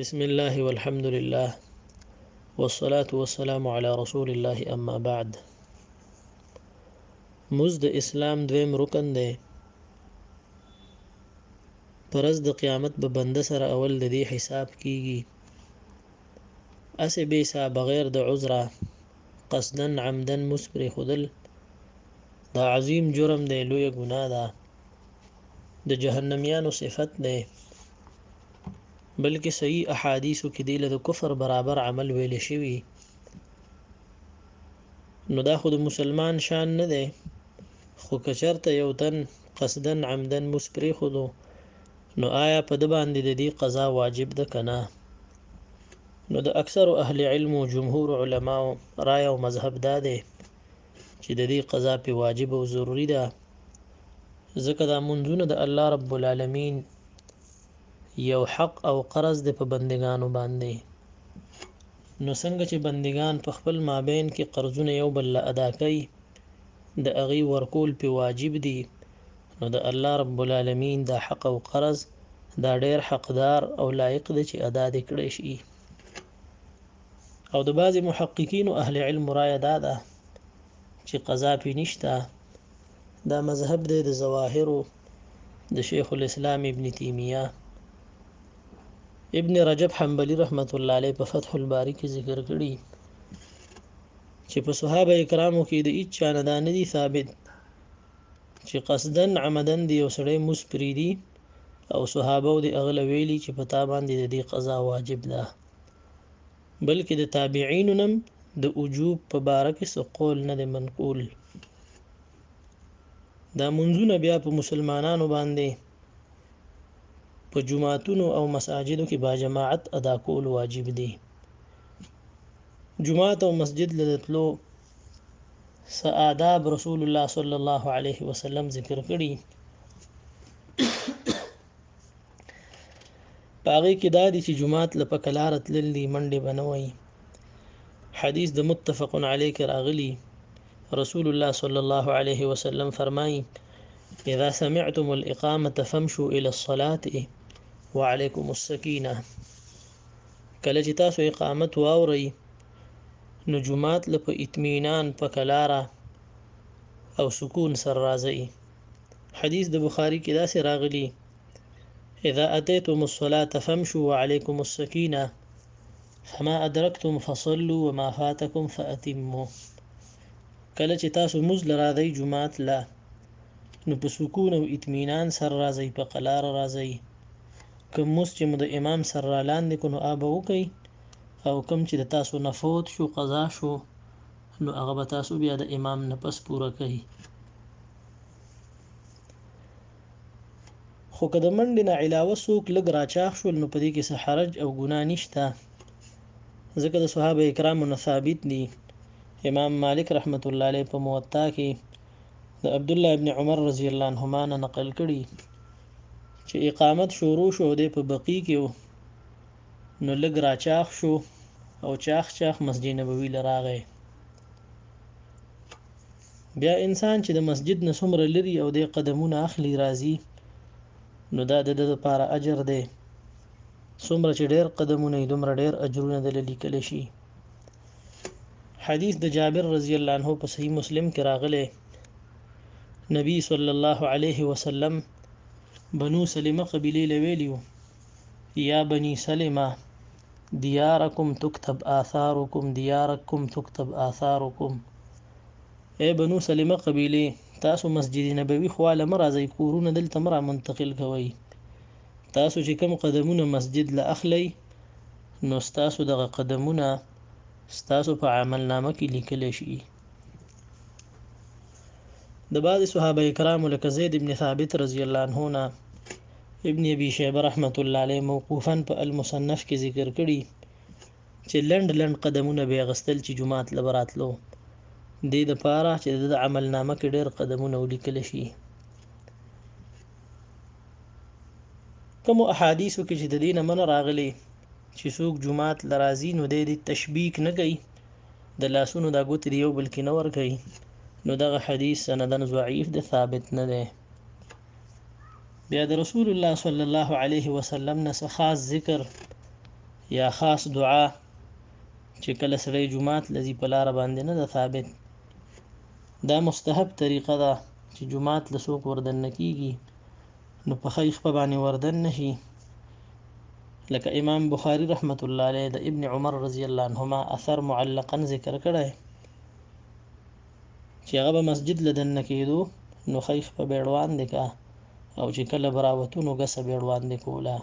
بسم الله والحمد لله والصلاة والسلام على رسول الله اما بعد موز د اسلام دویم رکن دی پرز د قیامت به بنده سره اول د دې حساب کیږي اسې به سا بغیر د عذره قصدن عمدن مسپر خودل دا عظیم جرم دی لوی ګناه ده د جهنميانو صفت نه بلکې صحیح احادیثو کې دی له کفر برابر عمل ویل شوی نو دا خود مسلمان شان نه دی خو کچرته یو تن قصدا عمدن مسپری خودو نو آیا په د باندې د دې قضا واجب ده کنه نو د اکثر اهل علم او جمهور علما رائے او مذهب دا دی چې د دې قضا په واجب او ضروری ده ځکه دا منځونه د الله رب العالمین یو حق او قرض د په بندگانو باندې نو څنګه چې بندگان په خپل مابین کې قرضونه یو بل ادا کوي د اغي ورکول په واجب دي نو د الله رب العالمین دا حق او قرض دا ډیر حقدار او لایق دی چې ادا دې کړی شي او د بعضی محققین او اهل علم رائے دا ده چې قضا پی نشته دا مذهب دی د ظواهر د شیخ الاسلام ابن تیمیه ابن رجب حنبلی رحمت الله علیه په فتح الباری کې ذکر کړی چې په صحابه کرامو کې د هیڅ چا نه دا نه دي ثابت چې قصدن عمدن دی یو سړی مسپری دی او صحابه دې اغله ویلي چې په تا باندې د دې قضا واجب ده بلکې د تابعین نم د وجوب په باره کې څه قول نه دی منقول دا منځونه بیا په مسلمانانو باندې په جمعاتونو او مساجدو کې با جماعت ادا کول واجب دي جمعات او مسجد لدتلو څه آداب رسول الله صلی الله علیه وسلم ذکر کړي پاغه کې دا دي چې جمعات لپاره کلارت للی منډه بنوي حدیث د متفق علیه کې راغلی رسول الله صلی الله علیه وسلم فرمایي اذا سمعتم الاقامه فامشوا الى الصلاه وعليكم السكينه کله چې تاسو اقامت واورئ نو جومات له په اطمینان په کلاره او سکون سر راځي حدیث د بخاری کې داسې راغلی اذا اتيتم الصلاه فامشوا وعليكم السكينه فما ادرکتم فصلوا وما فاتکم فاتموا کله چې تاسو موز لراځي جمعات لا نو په سکون او اطمینان سره راځي په قلار راځي کوم موز چې مو د امام سره لاندې کو نو ابه وکي او کوم چې د تاسو نه فوت شو قضا شو نو هغه به تاسو بیا د امام نه پس پوره کوي خو که د منډې نه علاوه څوک لږ راچاخ شول نو په دې کې څه حرج او ګناه نشته ځکه د صحابه کرامو نه ثابت دي امام مالک رحمت الله علیه په موطا کې د عبد الله ابن عمر رضی الله عنهما نه نقل کړي چې اقامت شروع شو د په بقی کې نو لږ راچاخ شو او چاخ چاخ مسجد نبوي لراغه بیا انسان چې د مسجد نه څومره لري او د قدمونه اخلي راځي نو دا د ده لپاره اجر دی څومره چې ډېر قدمونه یې دومره ډېر اجرونه د لیکل شي حدیث د جابر رضی الله عنه په صحیح مسلم کې راغلی نبی صلی الله علیه وسلم بنو سلمه قبیله لویلیو يا بني سلمه دياركم تكتب آثاركم دياركم تكتب آثاركم اے بنو سلمه قبيله تاسو مسجد نبوي خواله مرازي کورونه دلته مرا منتقل کوي تاسو چې کوم قدمونه مسجد له اخلي نو ستاسو دغه قدمونه ستاسو په عملنامه کې لیکل شي د بعض صحابه کرامو لکه زید ابن ثابت رضی الله عنه نه ابن ابي شيبه رحمت الله عليه موقوفا په المصنف کې ذکر کړي چې لند لند قدمونه به غستل چې جمعات لبراتلو د دې لپاره چې د عمل نامه کې ډېر قدمونه ولیکل شي کوم احادیثو کې چې د دې نه من راغلي چې څوک جمعات لرازي نو د دې تشبیک نه کوي د لاسونو دا ګوتې دی یو بل کې نه ورکوي نو دغه حدیث سندن ضعیف دی ثابت نه دی بیا د رسول الله صلی الله علیه وسلم نه خاص ذکر یا خاص دعا چې کله سړی جمعات لذي په لار باندې نه ده ثابت دا مستحب طریقه ده چې جمعات لسوک وردن کیږي نو په خیخ په باندې وردن نشي لکه امام بخاری رحمت الله علیه د ابن عمر رضی الله عنهما اثر معلقا ذکر کړی چې هغه به مسجد لدن کېدو نو خیخ په بیړوان دی کا او چې کله براوتو نو غسه بیړوان دی کوله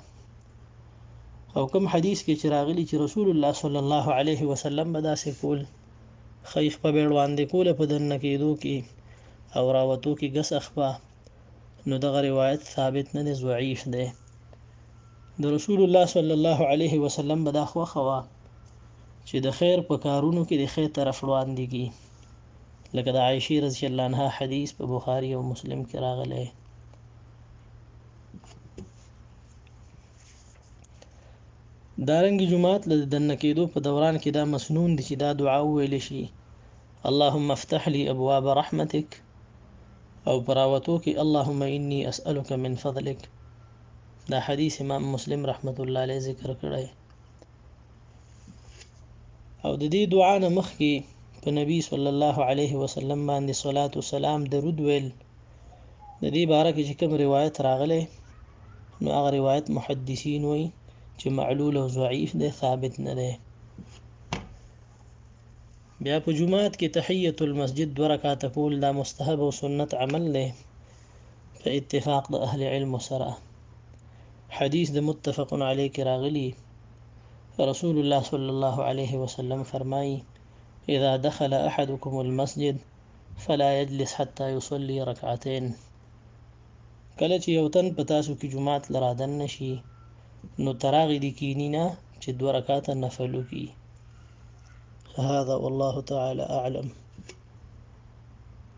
او کوم حدیث کې چې راغلی چې رسول الله صلی الله علیه وسلم به داسې کول خیخ په بیړوان دی کوله په دن کېدو کې او راوتو کې غسه خپه نو دغه روایت ثابت نه دی ضعیف دی د رسول الله صلی الله علیه وسلم به دا خوښه وه چې د خیر په کارونو کې د خیر طرف وړاندې کی لکه د عائشه رضی الله عنها حدیث په بخاری او مسلم کې راغلی دارنګ جمعات له دنه کېدو په دوران کې دا مسنون دي چې دا دعا ویل شي اللهم افتح لي ابواب رحمتک او پراوتو کې اللهم اني اسالک من فضلک دا حدیث امام مسلم رحمت الله علیه ذکر کړی او د دې دعا نه مخکې په نبی صلی الله علیه وسلم باندې صلوات و سلام درود ویل د دې باره کې چې کوم روایت راغلی نو هغه روایت محدثین وایي چې معلول او ضعیف دی ثابت نه دی بیا په جومات کې تحیت المسجد دوه رکعته کول دا مستحب او سنت عمل دی په اتفاق د اهل علم سره حدیث د متفق علیه کې راغلی رسول الله صلی الله علیه وسلم فرمایي اذا دخل احدكم المسجد فلا يجلس حتى يصلي ركعتين کله چې یو تن په تاسو کې جمعات لرادن نشي نو تراغي دي کینی نه چې دوه رکعاته نفل وکړي هذا والله تعالى أعلم